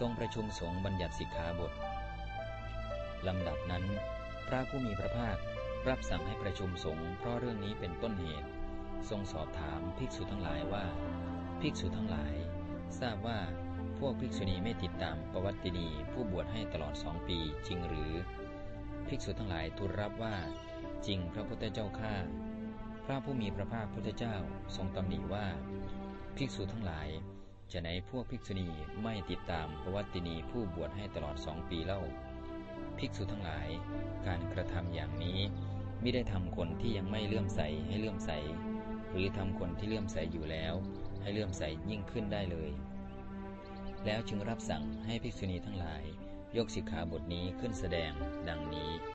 ทรงประชุมสงฆ์บัญญัติสิกขาบทลำดับนั้น พระผู้มีพระภาครับสั่งให้ประชุมสงฆ์เพราะเรื่องนี้เป็นต้นเหตุ ทรงสอบถามภิกษุทั้งหลายว่า ภิกษุทั้งหลาย ทราบว่าพวกภิกษุณีไม่ติดตามประวัตินีผู้บวชให้ตลอดสองปีจริงหรือ ภิกษุทั้งหลายทูลรับว่า จริงพระพุทธเจ้าข้าพระผู้มีพระภาคพุทธเจ้าทรงตำหนิว่า ภิกษุทั้งหลาย จะไหนพวกภิกษุณีไม่ติดตามประวัตินีผู้บวชให้ตลอดสองปีเล่า ภิกษุทั้งหลาย การกระทำอย่างนี้ไม่ได้ทำคนที่ยังไม่เลื่อมใสให้เลื่อมใส หรือทำคนที่เลื่อมใสอยู่แล้ว ให้เลื่อมใสยิ่งขึ้นได้เลย แล้วจึงรับสั่งให้ภิกษุณีทั้งหลาย ยกสิกขาบทนี้ขึ้นแสดงดังนี้